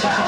Bye.